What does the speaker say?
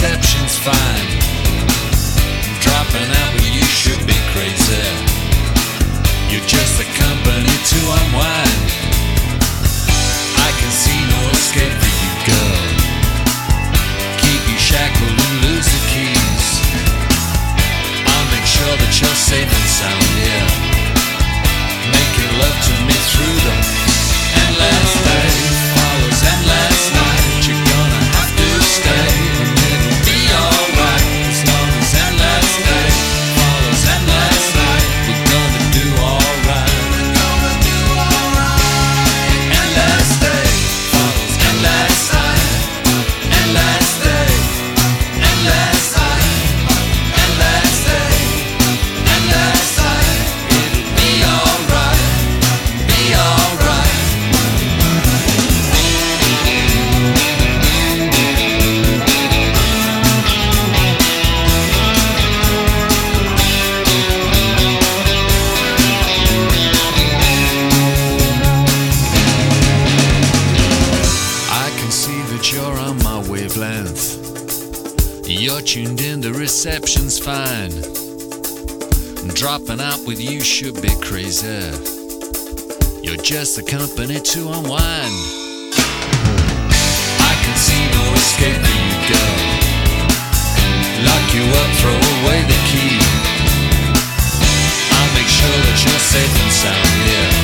reception's fine. Dropping out, but you should be crazy. You're just a company to unwind. I can see no escape for you, girl. Keep you shackled and lose the keys. I'll make sure that you're safe and sound, that you're on my wavelength. You're tuned in, the reception's fine. Dropping out with you should be crazy. You're just a company to unwind. I can see no escape for you, girl. Lock you up, throw away the key. I'll make sure that you're safe and sound,